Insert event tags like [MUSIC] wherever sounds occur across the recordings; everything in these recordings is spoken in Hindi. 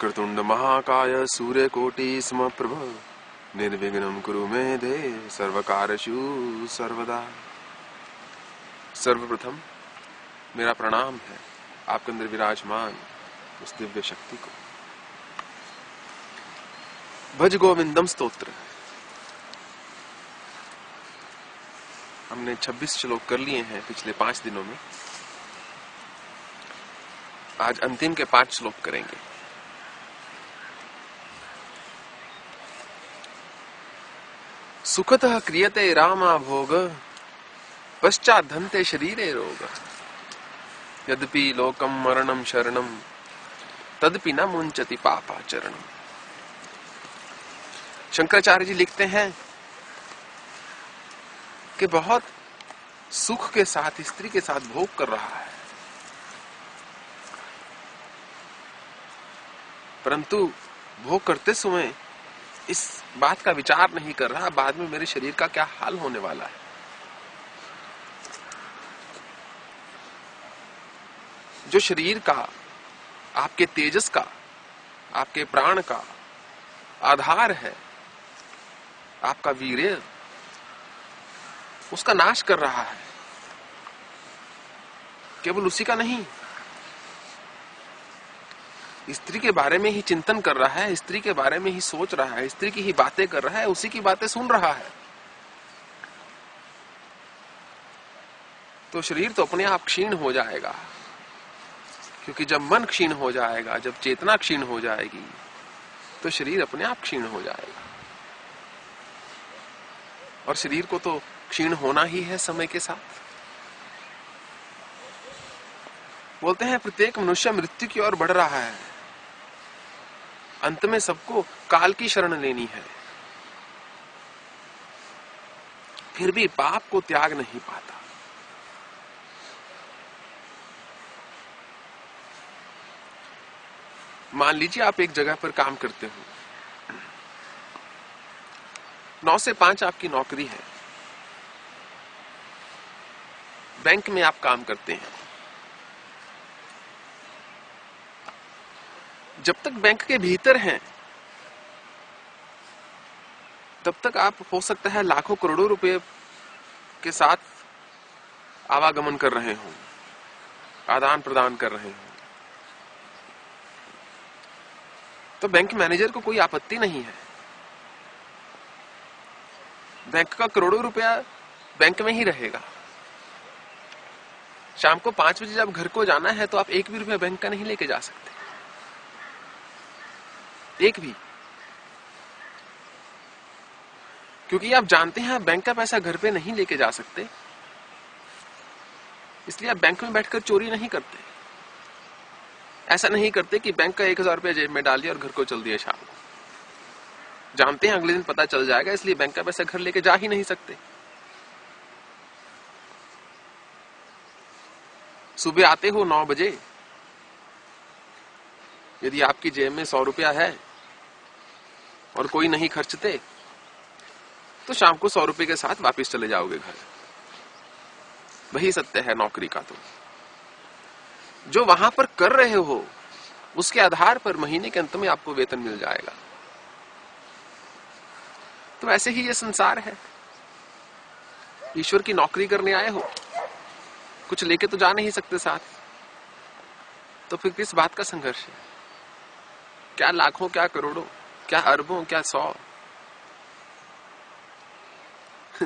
वक्रतुंड महाकाय सूर्यकोटि स्म प्रभ। निर्विघ्नं कुरु मे दे सर्वकारशु सर्वदा। सर्वप्रथम, मेरा प्रणाम है आपके अंदर विराजमान उस दिव्य शक्ति को। भज गोविंदम स्तोत्र। हमने 26 श्लोक कर लिए हैं पिछले पाँच दिनों में। आज अंतिम के पाँच श्लोक करेंगे। सुखतः क्रियते रामा भोग पश्चात धनते शरीरे रोग। यद्यपि लोकम मरणम शरणम तदपि न मुंचति पापाचरणम। शंकराचार्य जी लिखते हैं कि बहुत सुख के साथ, स्त्री के साथ भोग कर रहा है। परंतु भोग करते समय इस बात का विचार नहीं कर रहा, बाद में मेरे शरीर का क्या हाल होने वाला है? जो शरीर का, आपके तेजस का, आपके प्राण का आधार है, आपका वीर्य, उसका नाश कर रहा है। केवल उसी का नहीं स्त्री के बारे में ही चिंतन कर रहा है, स्त्री के बारे में ही सोच रहा है, स्त्री की ही बातें कर रहा है, उसी की बातें सुन रहा है। तो शरीर तो अपने आप क्षीण हो जाएगा, क्योंकि जब मन क्षीण हो जाएगा, जब चेतना क्षीण हो जाएगी तो शरीर अपने आप क्षीण हो जाएगा। और शरीर को तो क्षीण होना ही है समय के साथ। बोलते हैं, प्रत्येक मनुष्य मृत्यु की ओर बढ़ रहा है। अंत में सबको काल की शरण लेनी है। फिर भी पाप को त्याग नहीं पाता। मान लीजिए आप एक जगह पर काम करते हो। नौ से पाँच आपकी नौकरी है। बैंक में आप काम करते हैं। जब तक बैंक के भीतर हैं, तब तक आप हो सकता है लाखों करोड़ों रुपए के साथ आवागमन कर रहे हो, आदान प्रदान कर रहे हो। तो बैंक मैनेजर को कोई आपत्ति नहीं है। बैंक का करोड़ों रुपया बैंक में ही रहेगा। शाम को पाँच बजे जब घर को जाना है तो आप एक भी रुपया बैंक का नहीं लेके जा सकते। एक भी। क्योंकि आप जानते हैं, आप बैंक का पैसा घर पे नहीं लेके जा सकते। इसलिए आप बैंक में बैठकर चोरी नहीं करते। ऐसा नहीं करते कि बैंक का एक हज़ार रुपया जेब में डाल दिया और घर को चल दिया शाम को। जानते हैं, अगले दिन पता चल जाएगा, इसलिए बैंक का पैसा घर लेके जा ही नहीं सकते। सुबह आते हो नौ बजे। यदि आपकी जेब में सौ रुपया है और कोई नहीं खर्चते तो शाम को सौ रुपए के साथ वापस चले जाओगे घर। वही सत्य है नौकरी का तो। जो वहाँ पर कर रहे हो, उसके आधार पर महीने के अंत में आपको वेतन मिल जाएगा। तो ऐसे ही ये संसार है। ईश्वर की नौकरी करने आए हो, कुछ लेके तो जा नहीं सकते साथ। तो फिर किस बात का संघर्ष है? क्या लाखों, क्या करोड़ों? क्या अरबों, क्या सौ? [LAUGHS]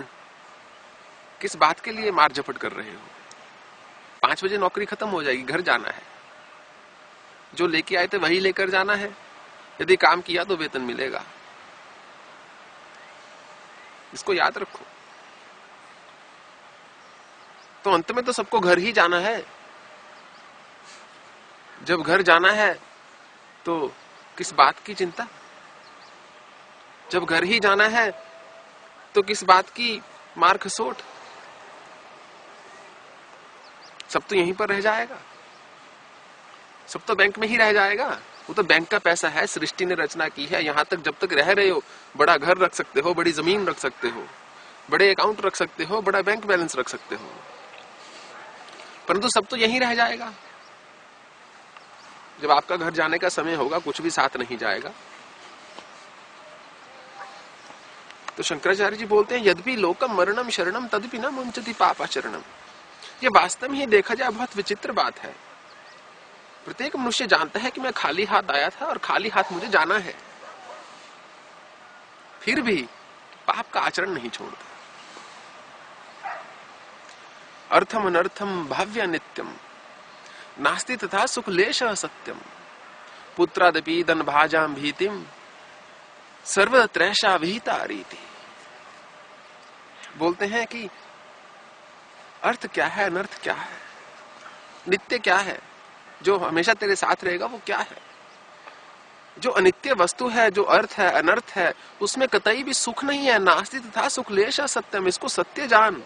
किस बात के लिए मार झपट कर रहे हो? पाँच बजे नौकरी खत्म हो जाएगी, घर जाना है। जो लेके आए थे वही लेकर जाना है। यदि काम किया तो वेतन मिलेगा। इसको याद रखो। तो अंत में तो सबको घर ही जाना है। जब घर जाना है तो किस बात की चिंता? जब घर ही जाना है तो किस बात की मार खसोट? सब तो यहीं पर रह जाएगा। सब तो बैंक में ही रह जाएगा। वो तो बैंक का पैसा है, सृष्टि ने रचना की है। यहाँ तक जब तक रह रहे हो, बड़ा घर रख सकते हो, बड़ी ज़मीन रख सकते हो, बड़े अकाउंट रख सकते हो, बड़ा बैंक बैलेंस रख सकते हो। परंतु सब तो यहीं रह जाएगा। जब आपका घर जाने का समय होगा, कुछ भी साथ नहीं जाएगा। तो शंकराचार्य जी बोलते हैं, यद्यपि लोकम मरणम शरणम तदपि न मुंचती पापाचरणम। ये वास्तव में देखा जाए, बहुत विचित्र बात है। प्रत्येक मनुष्य जानता है कि मैं खाली हाथ आया था और खाली हाथ मुझे जाना है। फिर भी पाप का आचरण नहीं छोड़ता। अर्थम अनर्थम भव्य नित्यम, नास्ति तथा सुखलेश सत्यम। पुत्रादपि दन भाजाम भीतिम सर्वत्रैषा विहिता रीति। बोलते हैं कि अर्थ क्या है, अनर्थ क्या है? नित्य क्या है? जो हमेशा तेरे साथ रहेगा, वो क्या है? जो अनित्य वस्तु है, जो अर्थ है, अनर्थ है, उसमें कतई भी सुख नहीं है, नास्ति तथा सुखलेश सत्यम, इसको सत्य जान।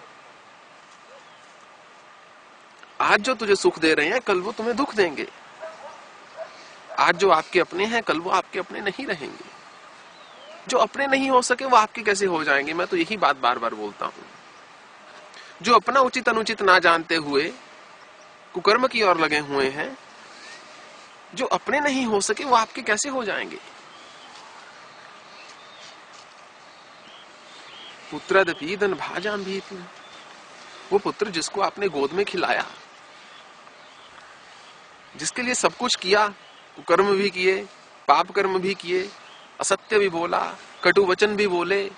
आज जो तुझे सुख दे रहे हैं, कल वो तुम्हें दुख देंगे। आज जो आपके अपने हैं, कल वो आपके अपने नहीं रहेंगे। जो अपने नहीं हो सके, वो आपके कैसे हो जाएँगे? मैं तो यही बात बार बार बोलता हूँ। जो अपना उचित अनुचित ना जानते हुए, कुकर्म की ओर लगे हुए हैं, जो अपने नहीं हो सके, वो आपके कैसे हो जाएँगे? पुत्र दपीदन भाजाम भी वो पुत्र जिसको आपने गोद में खिलाया, जिसके लिए सब कुछ किया कर्म भी किए पाप कर्म भी किए असत्य भी बोला, कटु वचन भी बोले,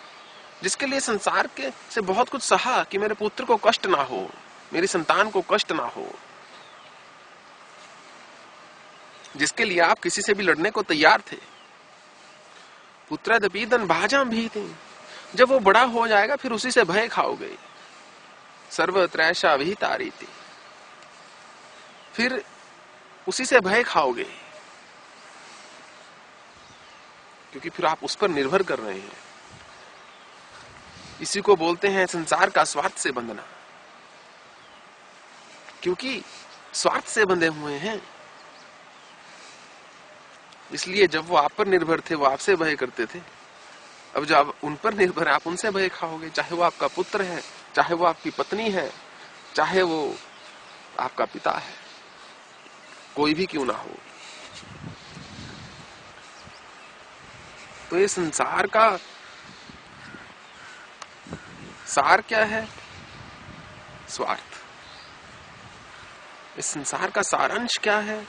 जिसके लिए संसार के से बहुत कुछ सहा कि मेरे पुत्र को कष्ट ना हो, मेरी संतान को कष्ट ना हो। जिसके लिए आप किसी से भी लड़ने को तैयार थे। पुत्र भाजा भी थी। जब वो बड़ा हो जाएगा, फिर उसी से भय खाओगे। सर्व त्रैशा तारी थी फिर उसी से भय खाओगे। क्योंकि फिर आप उस पर निर्भर कर रहे हैं। इसी को बोलते हैं संसार का स्वार्थ से बंधना। क्योंकि स्वार्थ से बंधे हुए हैं। इसलिए जब वो आप पर निर्भर थे, वो आपसे भय करते थे। अब जब उन पर निर्भर आप उनसे भय खाओगे। चाहे वो आपका पुत्र है, चाहे वो आपकी पत्नी है, चाहे वो आपका पिता है। कोई भी क्यों ना हो। तो ये संसार का सार क्या है? स्वार्थ। इस संसार का सारांश क्या है?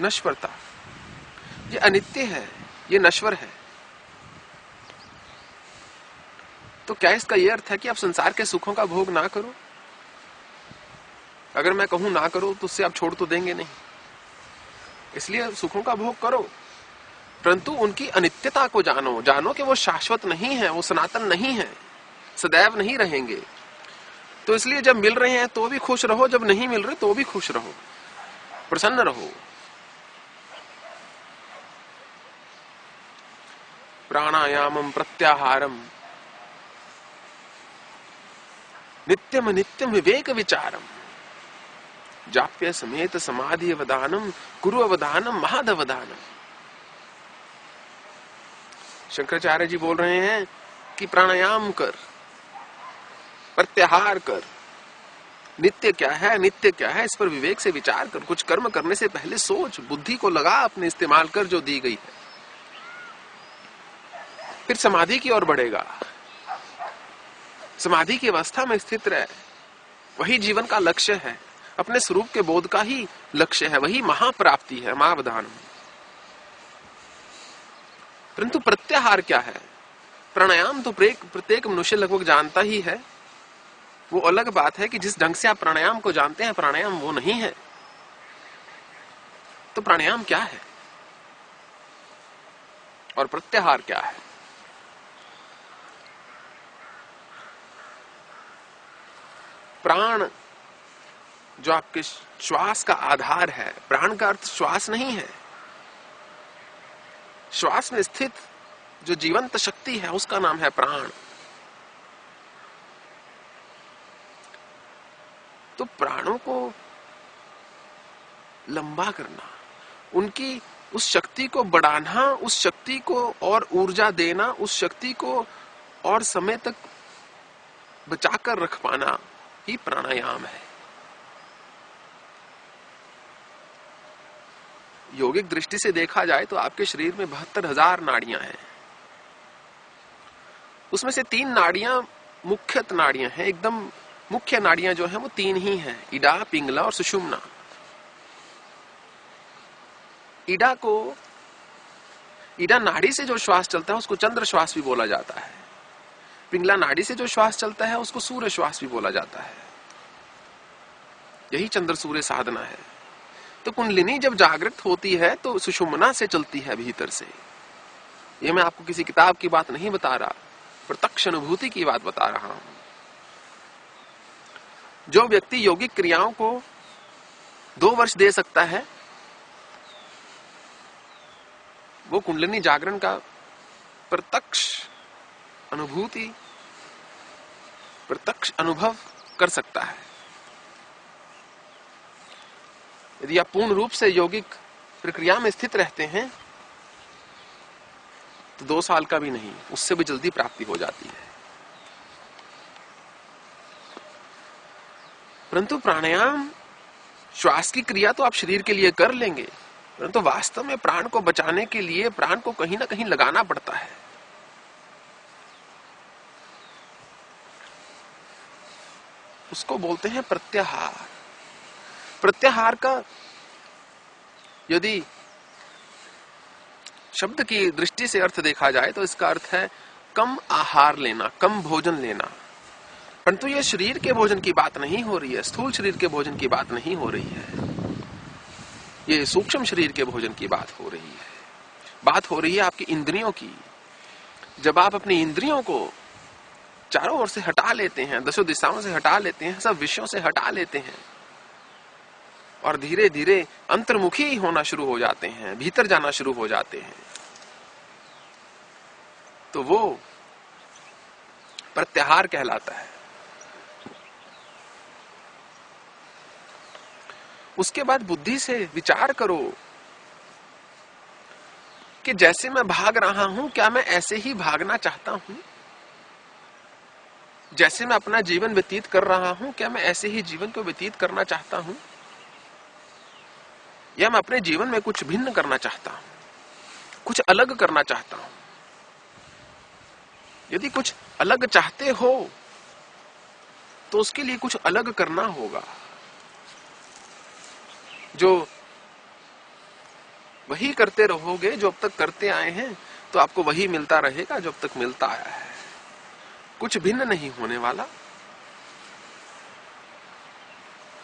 नश्वरता। ये अनित्य है, ये नश्वर है। तो क्या इसका यह अर्थ है कि आप संसार के सुखों का भोग ना करो? अगर मैं कहूँ ना करो तो उससे आप छोड़ तो देंगे नहीं। इसलिए सुखों का भोग करो। परंतु उनकी अनित्यता को जानो जानो कि वो शाश्वत नहीं है, वो सनातन नहीं है, सदैव नहीं रहेंगे। तो इसलिए जब मिल रहे हैं तो भी खुश रहो, जब नहीं मिल रहे तो भी खुश रहो, प्रसन्न रहो। प्राणायामम प्रत्याहारम नित्यम नित्यम विवेक विचारम जाप्य समेत समाधि अवदानम कुरु अवदानम महादवदानम शंकराचार्य जी बोल रहे हैं कि प्राणायाम कर, प्रत्याहार कर। नित्य क्या है, नित्य क्या है? इस पर विवेक से विचार कर, कुछ कर्म करने से पहले सोच, बुद्धि को लगा अपने इस्तेमाल कर जो दी गई है। फिर समाधि की ओर बढ़ेगा। समाधि की अवस्था में स्थित रहे। वही जीवन का लक्ष्य है। अपने स्वरूप के बोध का ही लक्ष्य है। वही महाप्राप्ति है महावधान परंतु प्रत्याहार क्या है? प्राणायाम तो प्रत्येक मनुष्य लगभग जानता ही है। वो अलग बात है कि जिस ढंग से आप प्राणायाम को जानते हैं, प्राणायाम वो नहीं है। तो प्राणायाम क्या है? और प्रत्याहार क्या है? प्राण जो आपके श्वास का आधार है, प्राण का अर्थ श्वास नहीं है। श्वास में स्थित जो जीवंत शक्ति है, उसका नाम है प्राण। तो प्राणों को लंबा करना, उनकी उस शक्ति को बढ़ाना, उस शक्ति को और ऊर्जा देना, उस शक्ति को और समय तक बचाकर रख पाना ही प्राणायाम है। योगिक दृष्टि से देखा जाए तो आपके शरीर में बहत्तर हज़ार नाड़ियाँ हैं। उसमें से तीन नाड़ियाँ मुख्य नाड़ियाँ हैं। एकदम मुख्य नाड़ियाँ जो हैं वो तीन ही हैं, इडा, पिंगला और सुषुम्ना। इडा को, इडा नाड़ी से जो श्वास चलता है उसको चंद्र श्वास भी बोला जाता है। पिंगला नाड़ी से जो श्वास चलता है उसको सूर्य श्वास भी बोला जाता है। यही चंद्र सूर्य साधना है। तो कुंडलिनी जब जागृत होती है तो सुषुमना से चलती है भीतर से। ये मैं आपको किसी किताब की बात नहीं बता रहा प्रत्यक्ष अनुभूति की बात बता रहा हूँ। जो व्यक्ति योगिक क्रियाओं को दो वर्ष दे सकता है, वो कुंडलिनी जागरण का प्रत्यक्ष अनुभूति, प्रत्यक्ष अनुभव कर सकता है। यदि आप पूर्ण रूप से यौगिक प्रक्रिया में स्थित रहते हैं तो दो साल का भी नहीं, उससे भी जल्दी प्राप्ति हो जाती है। परंतु प्राणायाम, श्वास की क्रिया तो आप शरीर के लिए कर लेंगे, परंतु वास्तव में प्राण को बचाने के लिए प्राण को कहीं ना कहीं लगाना पड़ता है। उसको बोलते हैं प्रत्याहार। प्रत्याहार का यदि शब्द की दृष्टि से अर्थ देखा जाए तो इसका अर्थ है कम आहार लेना, कम भोजन लेना। परंतु यह शरीर के भोजन की बात नहीं हो रही है, स्थूल शरीर के भोजन की बात नहीं हो रही है। ये सूक्ष्म शरीर के भोजन की बात हो रही है। बात हो रही है आपकी इंद्रियों की। जब आप अपनी इंद्रियों को चारों ओर से हटा लेते हैं, दसों दिशाओं से हटा लेते हैं, सब विषयों से हटा लेते हैं और धीरे धीरे अंतर्मुखी होना शुरू हो जाते हैं, भीतर जाना शुरू हो जाते हैं। तो वो प्रत्याहार कहलाता है। उसके बाद बुद्धि से विचार करो कि जैसे मैं भाग रहा हूँ, क्या मैं ऐसे ही भागना चाहता हूँ? जैसे मैं अपना जीवन व्यतीत कर रहा हूँ, क्या मैं ऐसे ही जीवन को व्यतीत करना चाहता हूँ? या मैं अपने जीवन में कुछ भिन्न करना चाहता हूँ, कुछ अलग करना चाहता हूँ। यदि कुछ अलग चाहते हो तो उसके लिए कुछ अलग करना होगा, जो वही करते रहोगे, जो अब तक करते आए हैं तो आपको वही मिलता रहेगा जो अब तक मिलता आया है। कुछ भिन्न नहीं होने वाला।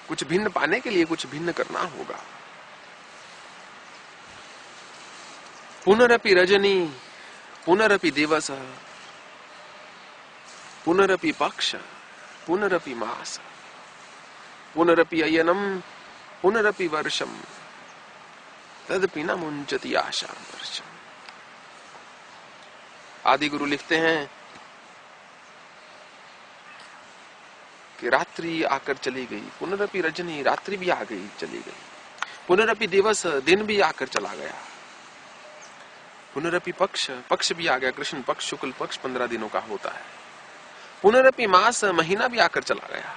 कुछ भिन्न पाने के लिए कुछ भिन्न करना होगा। पुनरपि रजनी, पुनरपि दिवस, पुनरपि पक्ष, पुनरपि मास, पुनरपि अयनम पुनरपि वर्षम तदपि न मुंचती आशा वर्षम। आदि गुरु लिखते हैं कि रात्रि आकर चली गई, पुनरपि रजनी रात्रि भी आ गई, चली गई। पुनरपि दिवस, दिन भी आकर चला गया। पुनरपि पक्ष पक्ष भी आ गया, कृष्ण पक्ष, शुक्ल पक्ष पंद्रह दिनों का होता है। पुनरपि मास, महीना भी आकर चला गया।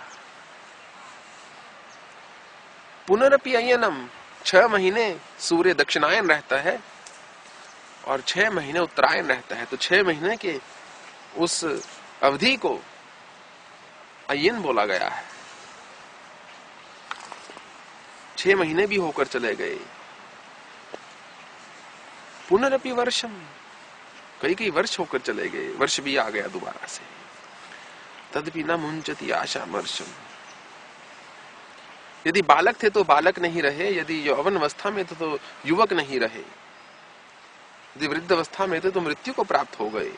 पुनरपि अयनम, छह महीने सूर्य दक्षिणायन रहता है और छह महीने उत्तरायण रहता है। तो छह महीने के उस अवधि को अयन बोला गया है। छह महीने भी होकर चले गए। पुनरअपि वर्षम। कई कई वर्ष होकर चले गए। वर्ष भी आ गया दोबारा से। तदपि न मुंचती आशा वर्षम। यदि बालक थे तो बालक नहीं रहे। यदि यौवन अवस्था में थे तो युवक नहीं रहे। यदि वृद्ध अवस्था में थे तो मृत्यु को प्राप्त हो गए।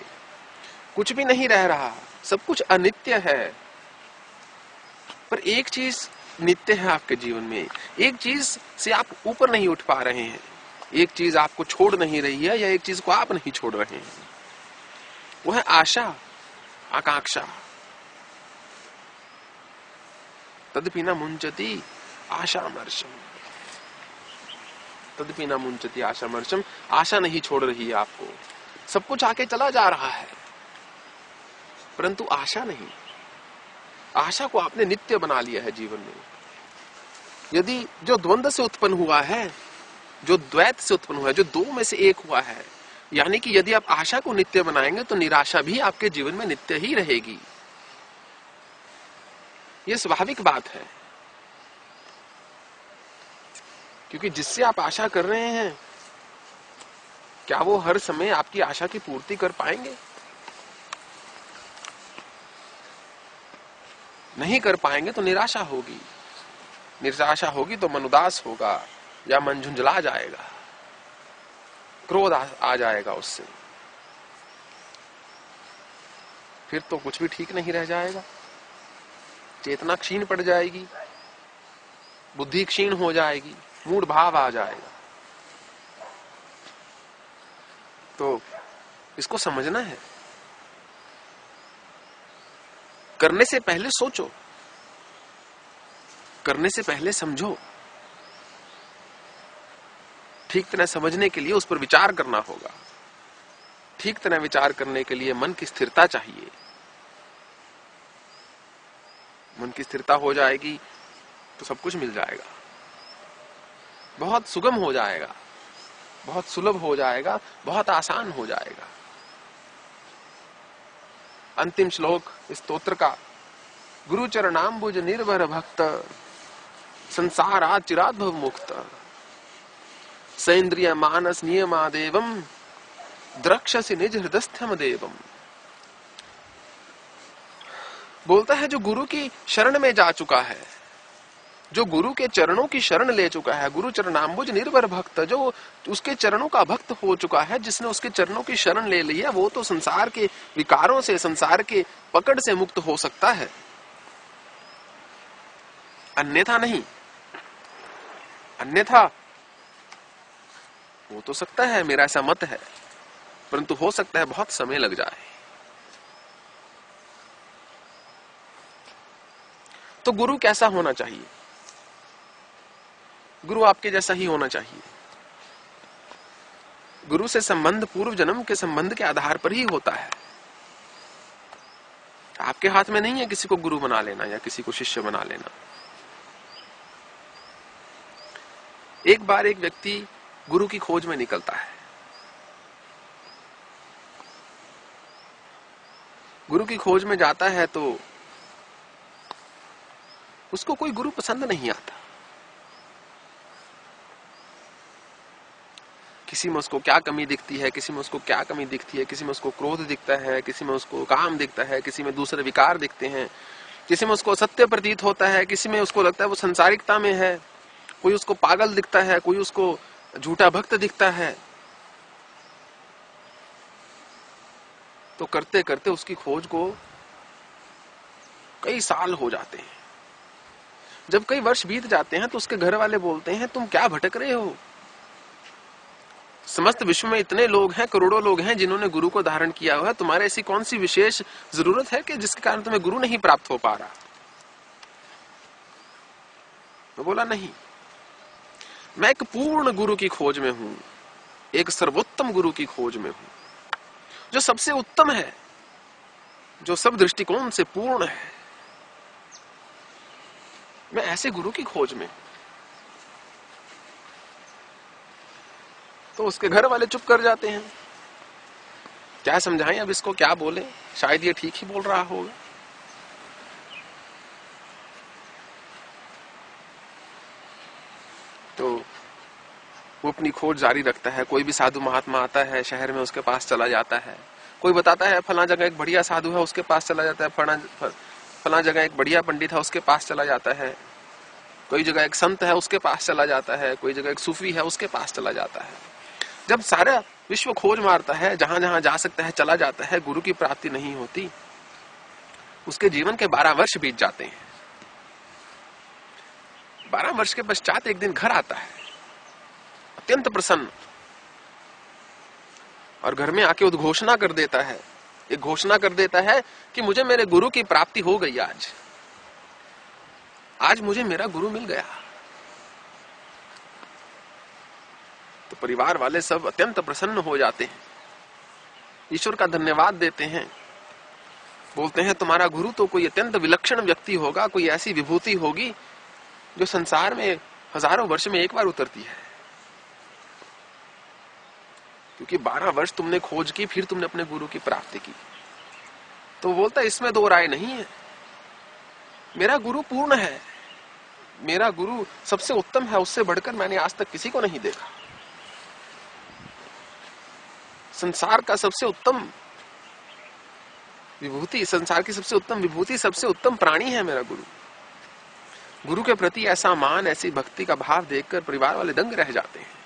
कुछ भी नहीं रह रहा। सब कुछ अनित्य है। पर एक चीज़ नित्य है आपके जीवन में। एक चीज़ से आप ऊपर नहीं उठ पा रहे हैं। एक चीज़ आपको छोड़ नहीं रही है या एक चीज़ को आप नहीं छोड़ रहे हैं। वो है आशा, आकांक्षा। तदपि न मुंचती आशामर्शम तदपि न मुंचती आशामर्शम आशा नहीं छोड़ रही है आपको। सब कुछ आके चला जा रहा है। परंतु आशा नहीं। आशा को आपने नित्य बना लिया है जीवन में। यदि जो द्वंद्व से उत्पन्न हुआ है जो द्वैत से उत्पन्न हुआ है, जो दो में से एक हुआ है, यानी कि यदि आप आशा को नित्य बनाएँगे तो निराशा भी आपके जीवन में नित्य ही रहेगी। यह स्वाभाविक बात है। क्योंकि जिससे आप आशा कर रहे हैं, क्या वो हर समय आपकी आशा की पूर्ति कर पाएँगे? नहीं कर पाएँगे तो निराशा होगी। निराशा होगी तो मन उदास होगा। या मन झुंझला जाएगा क्रोध आ, आ जाएगा उससे। फिर तो कुछ भी ठीक नहीं रह जाएगा। चेतना क्षीण पड़ जाएगी बुद्धि क्षीण हो जाएगी मूड भाव आ जाएगा। तो इसको समझना है। करने से पहले सोचो। करने से पहले समझो। ठीक तरह समझने के लिए उस पर विचार करना होगा। ठीक तरह विचार करने के लिए मन की स्थिरता चाहिए। मन की स्थिरता हो जाएगी तो सब कुछ मिल जाएगा। बहुत सुगम हो जाएगा। बहुत सुलभ हो जाएगा। बहुत आसान हो जाएगा। अंतिम श्लोक, स्तोत्र का। गुरु चरणाम्बुज निर्भर भक्त संसार चिराद्भव मुक्त। सेन्द्रिय मानस नियमादेवम द्रक्षसी निज हृदस्थम देवम बोलता है, जो गुरु की शरण में जा चुका है, जो गुरु के चरणों की शरण ले चुका है, गुरु चरणाम्बुज निर्भर भक्त, जो उसके चरणों का भक्त हो चुका है, जिसने उसके चरणों की शरण ले ली है, वो तो संसार के विकारों से, संसार के पकड़ से मुक्त हो सकता है। अन्यथा नहीं। अन्यथा हो तो सकता है, मेरा ऐसा मत है, परंतु हो सकता है बहुत समय लग जाए। तो गुरु कैसा होना चाहिए? गुरु आपके जैसा ही होना चाहिए। गुरु से संबंध पूर्व जन्म के संबंध के आधार पर ही होता है। आपके हाथ में नहीं है किसी को गुरु बना लेना या किसी को शिष्य बना लेना। एक बार एक व्यक्ति गुरु की खोज में निकलता है। गुरु की खोज में जाता है तो उसको कोई गुरु पसंद नहीं आता। किसी में उसको क्या कमी दिखती है, किसी में उसको क्या कमी दिखती है, किसी में उसको क्रोध दिखता है, किसी में उसको काम दिखता है, किसी में दूसरे विकार दिखते हैं, किसी में उसको सत्य प्रतीत होता है, किसी में उसको लगता है वो संसारिकता में है, कोई उसको पागल दिखता है, कोई उसको झूठा भक्त दिखता है। तो करते करते उसकी खोज को कई साल हो जाते हैं। जब कई वर्ष बीत जाते हैं तो उसके घर वाले बोलते हैं, तुम क्या भटक रहे हो? समस्त विश्व में इतने लोग हैं, करोड़ों लोग हैं, जिन्होंने गुरु को धारण किया हुआ है। तुम्हारे ऐसी कौन सी विशेष ज़रूरत है कि जिसके कारण तुम्हें गुरु नहीं प्राप्त हो पा रहा? तो बोला, नहीं मैं एक पूर्ण गुरु की खोज में हूँ, एक सर्वोत्तम गुरु की खोज में हूँ। जो सबसे उत्तम है, जो सब दृष्टिकोण से पूर्ण है। मैं ऐसे गुरु की खोज में तो उसके घर वाले चुप कर जाते हैं। क्या समझाएँ अब इसको, क्या बोले? शायद ये ठीक ही बोल रहा होगा तो वो अपनी खोज जारी रखता है। कोई भी साधु महात्मा आता है, शहर में उसके पास चला जाता है। कोई बताता है, फला जगह एक बढ़िया साधु है, उसके पास चला जाता है। फला फला जगह एक बढ़िया पंडित है, उसके पास चला जाता है। कोई जगह एक संत है, उसके पास चला जाता है। कोई जगह एक सूफी है, उसके पास चला जाता है। जब सारा विश्व खोज मारता है जहाँ जहाँ जा सकता है, चला जाता है, गुरु की प्राप्ति नहीं होती, उसके जीवन के बारह वर्ष बीत जाते हैं। बारह वर्ष के पश्चात एक दिन घर आता है। अत्यंत प्रसन्न। और घर में आके उद्घोषणा कर देता है। एक घोषणा कर देता है कि मुझे मेरे गुरु की प्राप्ति हो गई आज। आज मुझे मेरा गुरु मिल गया। तो परिवार वाले सब अत्यंत प्रसन्न हो जाते हैं। ईश्वर का धन्यवाद देते हैं। बोलते हैं, तुम्हारा गुरु तो कोई अत्यंत विलक्षण व्यक्ति होगा, कोई ऐसी विभूति होगी, जो संसार में हज़ारों वर्ष में एक बार उतरती है। क्योंकि बारह वर्ष तुमने खोज की, फिर तुमने अपने गुरु की प्राप्ति की। तो बोलता इसमें दो राय नहीं है। मेरा गुरु पूर्ण है। मेरा गुरु सबसे उत्तम है, उससे बढ़कर मैंने आज तक किसी को नहीं देखा। संसार का सबसे उत्तम विभूति, संसार की सबसे उत्तम विभूति, सबसे उत्तम प्राणी है मेरा गुरु। गुरु के प्रति ऐसा मान, ऐसी भक्ति का भाव देखकर परिवार वाले दंग रह जाते हैं।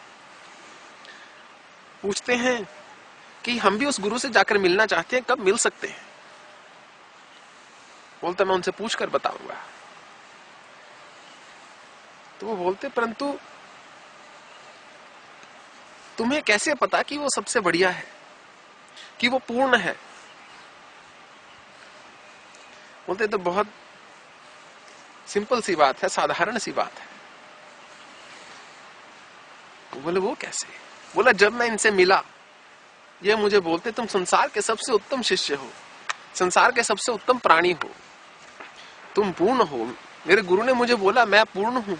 पूछते हैं कि हम भी उस गुरु से जाकर मिलना चाहते हैं, कब मिल सकते हैं? बोलते मैं उनसे पूछकर बताऊँगा। तो वो बोलते, परंतु तुम्हें कैसे पता कि वो सबसे बढ़िया है, कि वो पूर्ण है? बोलते तो बहुत सिंपल सी बात है, साधारण सी बात है। बोले, वो कैसे? बोला, जब मैं इनसे मिला, ये मुझे बोलते, तुम संसार के सबसे उत्तम शिष्य हो। संसार के सबसे उत्तम प्राणी हो। तुम पूर्ण हो। मेरे गुरु ने मुझे बोला, मैं पूर्ण हूँ।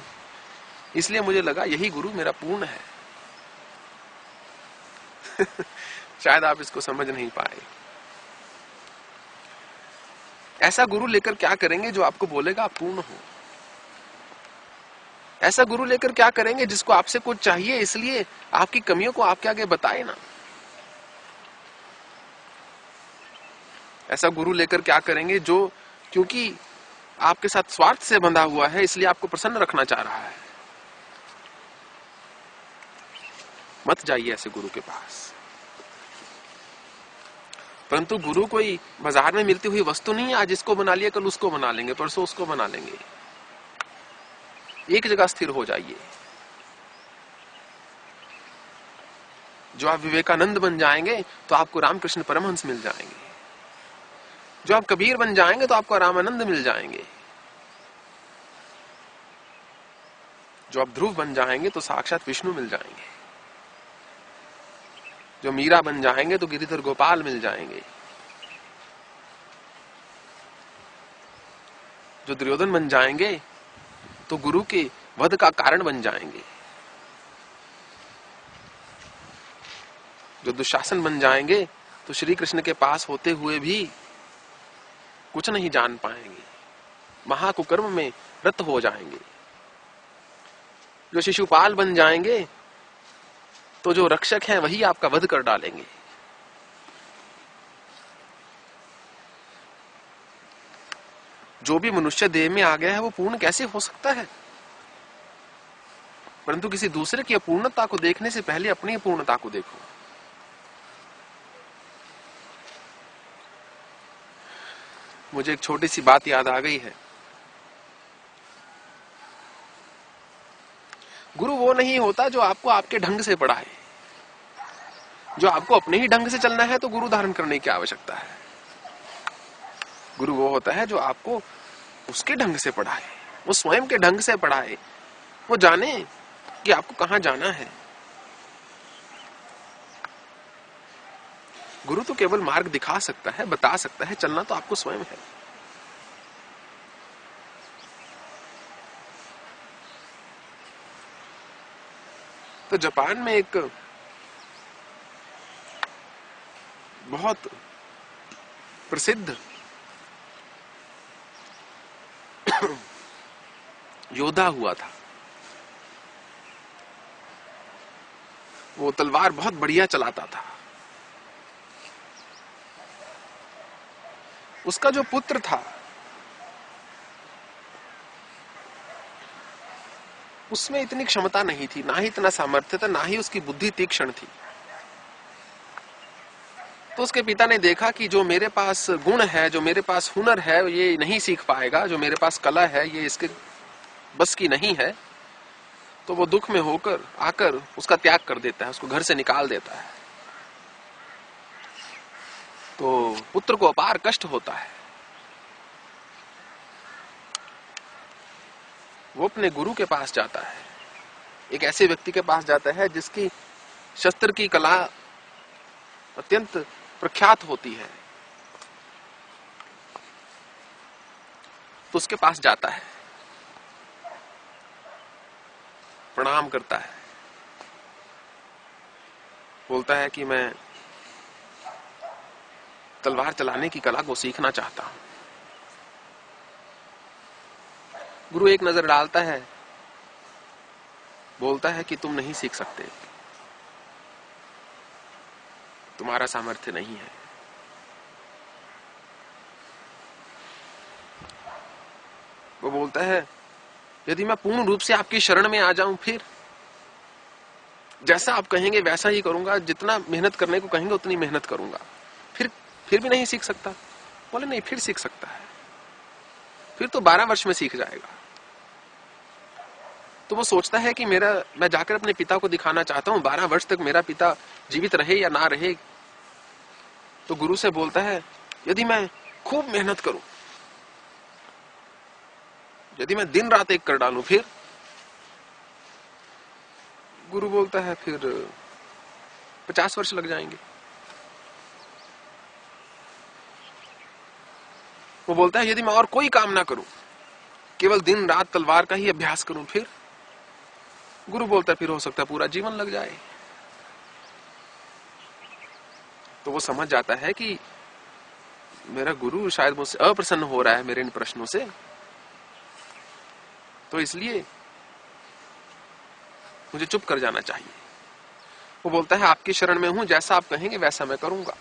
इसलिए मुझे लगा, यही गुरु मेरा पूर्ण है। [LAUGHS] शायद आप इसको समझ नहीं पाए। ऐसा गुरु लेकर क्या करेंगे जो आपको बोलेगा, आप पूर्ण हो। ऐसा गुरु लेकर क्या करेंगे जिसको आपसे कुछ चाहिए? इसलिए आपकी कमियों को आपके आगे बताए ना। ऐसा गुरु लेकर क्या करेंगे जो क्योंकि आपके साथ स्वार्थ से बंधा हुआ है, इसलिए आपको प्रसन्न रखना चाह रहा है। मत जाइए ऐसे गुरु के पास। परंतु गुरु कोई बाज़ार में मिलती हुई वस्तु नहीं है, आज इसको बना लिया, कल उसको बना लेंगे, परसों उसको बना लेंगे। एक जगह स्थिर हो जाइए। जो आप विवेकानंद बन जाएँगे तो आपको रामकृष्ण परमहंस मिल जाएँगे। जो आप कबीर बन जाएँगे तो आपको रामानंद मिल जाएँगे। जो आप ध्रुव बन जाएँगे तो साक्षात विष्णु मिल जाएँगे। जो मीरा बन जाएँगे तो गिरिधर गोपाल मिल जाएँगे। जो दुर्योधन बन जाएँगे तो गुरु के वध का कारण बन जाएँगे। जो दुशासन बन जाएँगे तो श्री कृष्ण के पास होते हुए भी कुछ नहीं जान पाएँगे। महाकुकर्म में रत हो जाएँगे। जो शिशुपाल बन जाएँगे तो जो रक्षक हैं, वही आपका वध कर डालेंगे। जो भी मनुष्य देह में आ गया है, वो पूर्ण कैसे हो सकता है? परंतु किसी दूसरे की अपूर्णता को देखने से पहले अपनी अपूर्णता को देखो। मुझे एक छोटी सी बात याद आ गई है। गुरु वो नहीं होता जो आपको आपके ढंग से पढ़ाए। जो आपको अपने ही ढंग से चलना है तो गुरु धारण करने की आवश्यकता है। गुरु वो होता है जो आपको उसके ढंग से पढ़ाए, वो स्वयं के ढंग से पढ़ाए। वो जाने कि आपको कहाँ जाना है। गुरु तो केवल मार्ग दिखा सकता है, बता सकता है, चलना तो आपको स्वयं है। तो जापान में एक बहुत प्रसिद्ध योद्धा हुआ था। वो तलवार बहुत बढ़िया चलाता था। उसका जो पुत्र था, उसमें इतनी क्षमता नहीं थी, ना ही इतना सामर्थ्य था, ना ही उसकी बुद्धि तीक्ष्ण थी। तो उसके पिता ने देखा कि जो मेरे पास गुण है, जो मेरे पास हुनर है ये नहीं सीख पाएगा, जो मेरे पास कला है, ये इसके बस की नहीं है तो वो दुख में होकर आकर उसका त्याग कर देता है, उसको घर से निकाल देता है। तो पुत्र को अपार कष्ट होता है। वो अपने गुरु के पास जाता है। एक ऐसे व्यक्ति के पास जाता है, जिसकी शस्त्र की कला अत्यंत प्रख्यात होती है। तो उसके पास जाता है। प्रणाम करता है। बोलता है कि मैं तलवार चलाने की कला को सीखना चाहता हूँ। गुरु एक नज़र डालता है, बोलता है कि तुम नहीं सीख सकते। तुम्हारा सामर्थ्य नहीं है। वो बोलता है यदि मैं पूर्ण रूप से आपकी शरण में आ जाऊँ फिर? जैसा आप कहेंगे, वैसा ही करूँगा। जितना मेहनत करने को कहेंगे, उतनी मेहनत करूँगा। फिर फिर भी नहीं सीख सकता। बोले, नहीं, फिर सीख सकता है। फिर तो बारह वर्ष में सीख जाएगा। तो वो सोचता है कि मेरा, मैं जाकर अपने पिता को दिखाना चाहता हूँ। बारह वर्ष तक मेरा पिता जीवित रहे या ना रहे तो गुरु से बोलता है, यदि मैं खूब मेहनत करूँ यदि मैं दिन रात एक कर डालू, फिर? गुरु बोलता है, फिर पचास वर्ष लग जाएँगे। वो बोलता है, यदि मैं और कोई काम ना करूँ, केवल दिन रात तलवार का ही अभ्यास करूँ, फिर? गुरु बोलता है, फिर हो सकता है पूरा जीवन लग जाए। तो वो समझ जाता है कि मेरा गुरु शायद मुझसे अप्रसन्न हो रहा है मेरे इन प्रश्नों से। तो इसलिए मुझे चुप कर जाना चाहिए। वो बोलता है, आपकी शरण में हूँ, जैसा आप कहेंगे वैसा मैं करूँगा।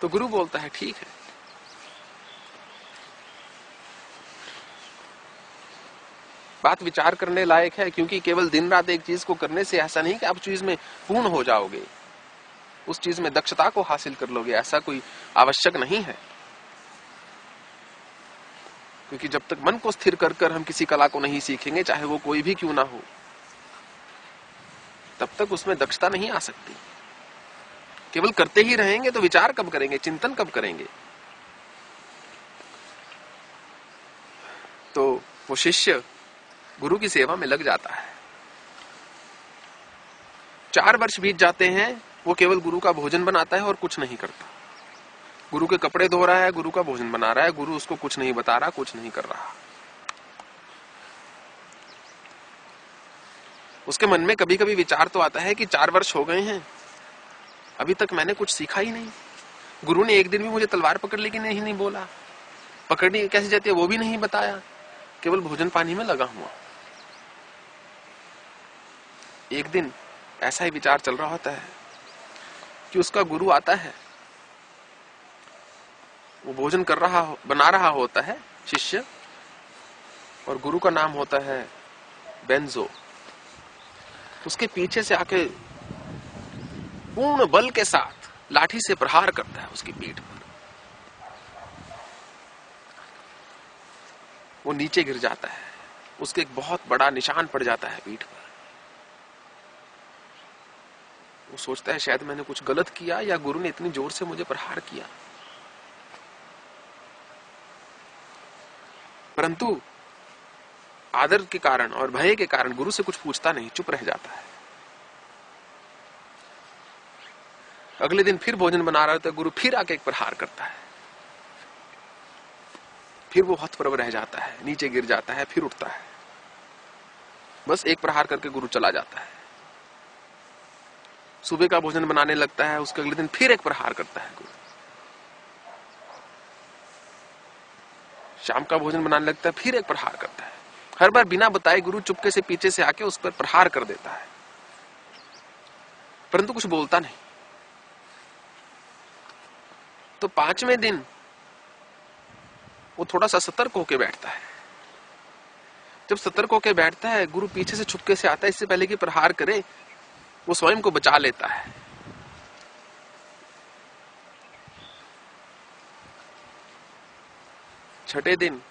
तो गुरु बोलता है, ठीक है। बात विचार करने लायक है, क्योंकि केवल दिन रात एक चीज़ को करने से ऐसा नहीं कि आप चीज़ में पूर्ण हो जाओगे। उस चीज़ में दक्षता को हासिल कर लोगे, ऐसा कोई आवश्यक नहीं है। क्योंकि जब तक मन को स्थिर कर कर हम किसी कला को नहीं सीखेंगे, चाहे वो कोई भी क्यों ना हो, तब तक उसमें दक्षता नहीं आ सकती। केवल करते ही रहेंगे तो विचार कब करेंगे, चिंतन कब करेंगे? तो वो शिष्य गुरु की सेवा में लग जाता है। चार वर्ष बीत जाते हैं, वो केवल गुरु का भोजन बनाता है और कुछ नहीं करता। गुरु के कपड़े धो रहा है, गुरु का भोजन बना रहा है, गुरु उसको कुछ नहीं बता रहा, कुछ नहीं कर रहा। उसके मन में कभी कभी विचार तो आता है कि चार वर्ष हो गए हैं, अभी तक मैंने कुछ सीखा ही नहीं। गुरु ने एक दिन भी मुझे तलवार पकड़ की नहीं नहीं बोला। पकड़नी कैसे जाती है, वो भी नहीं बताया। केवल भोजन पानी में लगा हुआ। एक दिन ऐसा ही विचार चल रहा होता है कि उसका गुरु आता है। वो भोजन कर रहा बना रहा होता है, शिष्य, और गुरु का नाम होता है बेंजो। उसके पीछे से आके पूर्ण बल के साथ लाठी से प्रहार करता है उसकी पीठ पर। वो नीचे गिर जाता है, उसके एक बहुत बड़ा निशान पड़ जाता है पीठ पर। वो सोचता है, शायद मैंने कुछ गलत किया या गुरु ने इतनी ज़ोर से मुझे प्रहार किया। परंतु आदर के कारण और भय के कारण गुरु से कुछ पूछता नहीं, चुप रह जाता है। अगले दिन फिर भोजन बना रहा होता है, गुरु फिर आके एक प्रहार करता है। फिर वो हथप्रभ रह जाता है, नीचे गिर जाता है, फिर उठता है। बस एक प्रहार करके गुरु चला जाता है। सुबह का भोजन बनाने लगता है, उसके अगले दिन फिर एक प्रहार करता है गुरु। शाम का भोजन बनाने लगता है, फिर एक प्रहार करता है। हर बार बिना बताए गुरु चुपके से पीछे से आके उस पर प्रहार कर देता है। परंतु कुछ बोलता नहीं। तो पाँचवें दिन वो थोड़ा सा सतर्क होके बैठता है। जब सतर्क होके बैठता है, गुरु पीछे से छुपके से आता है, इससे पहले कि प्रहार करे, वो स्वयं को बचा लेता है। छठे दिन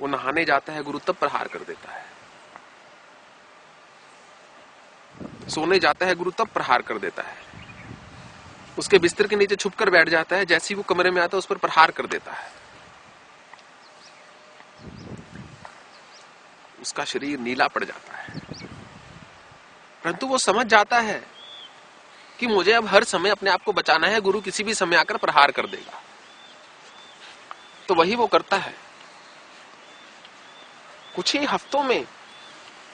वो नहाने जाता है, गुरु तब प्रहार कर देता है। सोने जाता है, गुरु तब प्रहार कर देता है। उसके बिस्तर के नीचे छुपकर बैठ जाता है, जैसे ही वो कमरे में आता है, उस पर प्रहार कर देता है। उसका शरीर नीला पड़ जाता है। परंतु वो समझ जाता है कि मुझे अब हर समय अपने आप को बचाना है, गुरु किसी भी समय आकर प्रहार कर देगा। तो वही वो करता है। कुछ ही हफ्तों में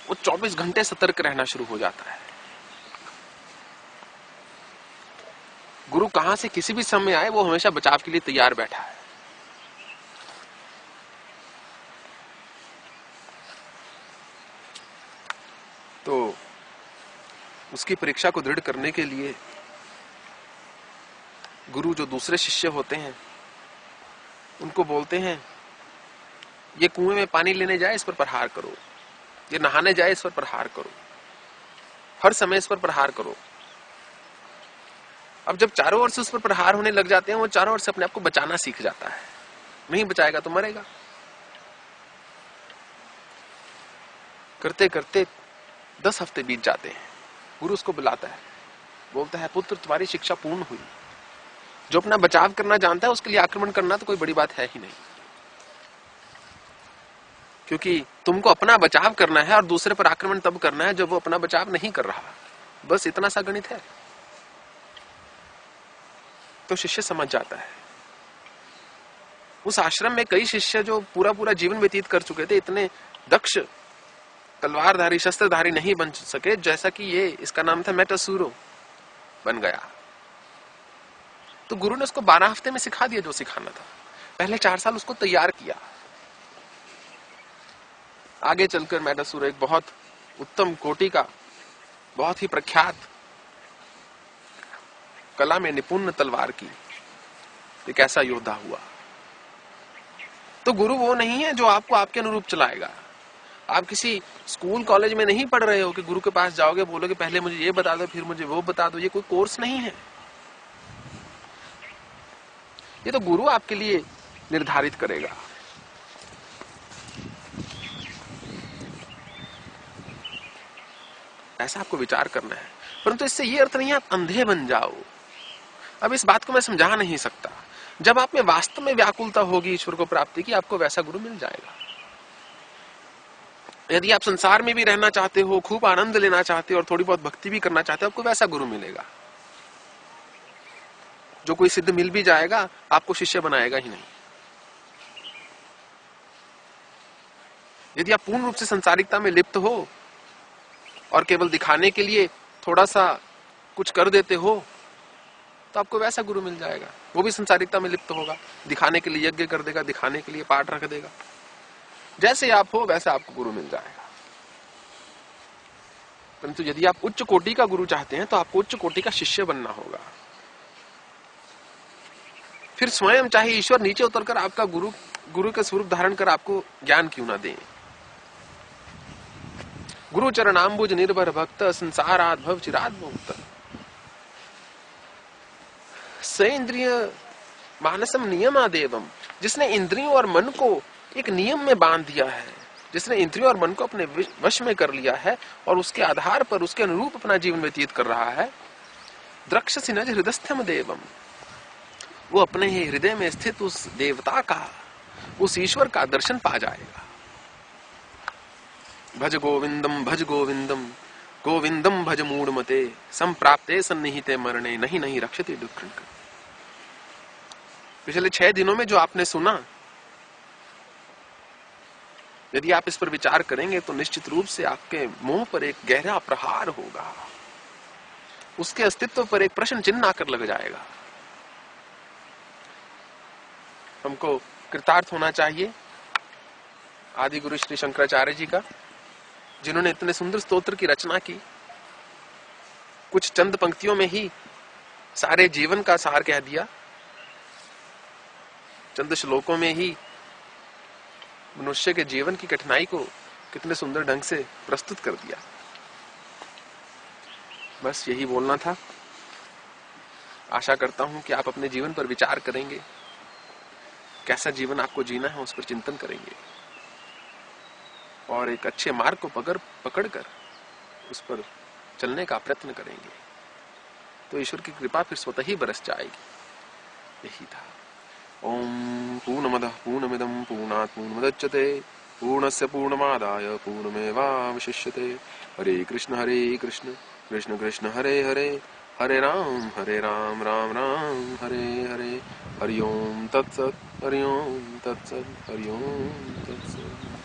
वो 24 घंटे सतर्क रहना शुरू हो जाता है। गुरु कहाँ से किसी भी समय आए, वो हमेशा बचाव के लिए तैयार बैठा है। तो उसकी परीक्षा को दृढ़ करने के लिए गुरु जो दूसरे शिष्य होते हैं उनको बोलते हैं, ये कुएँ में पानी लेने जाए, इस पर प्रहार करो। ये नहाने जाए, इस पर प्रहार करो। हर समय इस पर प्रहार करो। अब जब चारों ओर से उस पर प्रहार होने लग जाते हैं, वो चारों ओर से अपने आप को बचाना सीख जाता है। नहीं बचाएगा तो मरेगा। करते करते दस हफ़्ते बीत जाते हैं। गुरु उसको बुलाता है, बोलता है, पुत्र, तुम्हारी शिक्षा पूर्ण हुई। जो अपना बचाव करना जानता है, उसके लिए आक्रमण करना तो कोई बड़ी बात है ही नहीं। क्योंकि तुमको अपना बचाव करना है और दूसरे पर आक्रमण तब करना है जब वो अपना बचाव नहीं कर रहा। बस इतना सा गणित है। तो शिष्य समझ जाता है। उस आश्रम में कई शिष्य जो पूरा पूरा जीवन व्यतीत कर चुके थे, इतने दक्ष, तलवारधारी, शस्त्रधारी नहीं बन सके, जैसा कि ये, इसका नाम था मेटासूरो, बन गया। तो गुरु ने उसको बारह हफ़्ते में सिखा दिया जो सिखाना था। पहले चार साल उसको तैयार किया। आगे चलकर मेटासूरो एक बहुत उत्तम कोटि का, बहुत ही प्रख्यात कला में निपुण तलवार की एक ऐसा योद्धा हुआ। तो गुरु वो नहीं है जो आपको आपके अनुरूप चलाएगा। आप किसी स्कूल, कॉलेज में नहीं पढ़ रहे हो कि गुरु के पास जाओगे, बोलोगे, पहले मुझे ये बता दो, फिर मुझे वो बता दो। ये कोई कोर्स नहीं है। ये तो गुरु आपके लिए निर्धारित करेगा। ऐसा आपको विचार करना है, परंतु इससे ये अर्थ नहीं आप अंधे बन जाओ। अब इस बात को मैं समझा नहीं सकता। जब आप में वास्तव में व्याकुलता होगी ईश्वर को प्राप्ति की, आपको वैसा गुरु मिल जाएगा। यदि आप संसार में भी रहना चाहते हो, खूब आनंद लेना चाहते हो और थोड़ी बहुत भक्ति भी करना चाहते हो, आपको वैसा गुरु मिलेगा। जो कोई सिद्ध मिल भी जाएगा, आपको शिष्य बनाएगा ही नहीं। यदि आप पूर्ण रूप से संसारिकता में लिप्त हो और केवल दिखाने के लिए थोड़ा सा कुछ कर देते हो तो आपको वैसा गुरु मिल जाएगा। वो भी संसारिकता में लिप्त होगा। दिखाने के लिए यज्ञ कर देगा, दिखाने के लिए पाठ रख देगा। जैसे आप हो, वैसा आपको गुरु मिल जाएगा। परंतु यदि आप उच्च कोटि का गुरु चाहते हैं तो आपको उच्च कोटि का शिष्य बनना होगा। फिर स्वयं चाहे ईश्वर नीचे उतरकर आपका गुरु गुरु का स्वरूप धारण कर आपको ज्ञान क्यों ना दे? गुरु चरणाम्बुज निर्भर भक्त संसारात भव चिराद मुक्त इंद्रिय मानसम नियमादेवम, जिसने इंद्रियों और मन को एक नियम में बाँध दिया है, जिसने इंद्रियों और मन को अपने वश में कर लिया है और उसके आधार पर, उसके अनुरूप अपना जीवन व्यतीत कर रहा है। द्रक्ष सिनज हृदयस्थम देवम। वो अपने ही हृदय में स्थित उस देवता का, उस ईश्वर का दर्शन पा जाएगा। भज गोविंदम भज गोविंदम गोविंदम भज मूड मते संप्राप्ते सन्निहिते मरणे, नहीं नहीं रक्षते दुख पिछले छह दिनों में जो आपने सुना, यदि आप इस पर विचार करेंगे तो निश्चित रूप से आपके मुँह पर एक गहरा प्रहार होगा। उसके अस्तित्व पर एक प्रश्न चिन्ह आकर लग जाएगा। हमको कृतार्थ होना चाहिए आदि गुरु श्री शंकराचार्य जी का, जिन्होंने इतने सुंदर स्तोत्र की रचना की। कुछ चंद पंक्तियों में ही सारे जीवन का सार कह दिया। चंद श्लोकों में ही मनुष्य के जीवन की कठिनाई को कितने सुंदर ढंग से प्रस्तुत कर दिया। बस यही बोलना था। आशा करता हूँ कि आप अपने जीवन पर विचार करेंगे। कैसा जीवन आपको जीना है उस पर चिंतन करेंगे। और एक अच्छे मार्ग को पकड़, पकड़कर उस पर चलने का प्रयत्न करेंगे। तो ईश्वर की कृपा फिर स्वतः ही बरस जाएगी। यही था। ओम पूर्णमद पूर्णमिदम पूर्णात् पूर्णमुदच्यते। पूर्णस्य पूर्णमादाय पूर्णमेवावशिष्यते। हरे कृष्ण हरे कृष्ण। कृष्ण कृष्ण, हरे हरे। हरे राम हरे राम राम राम हरे हरे। हरिओम तत्सत हरिओम तत्सत हरिओम तत्सत।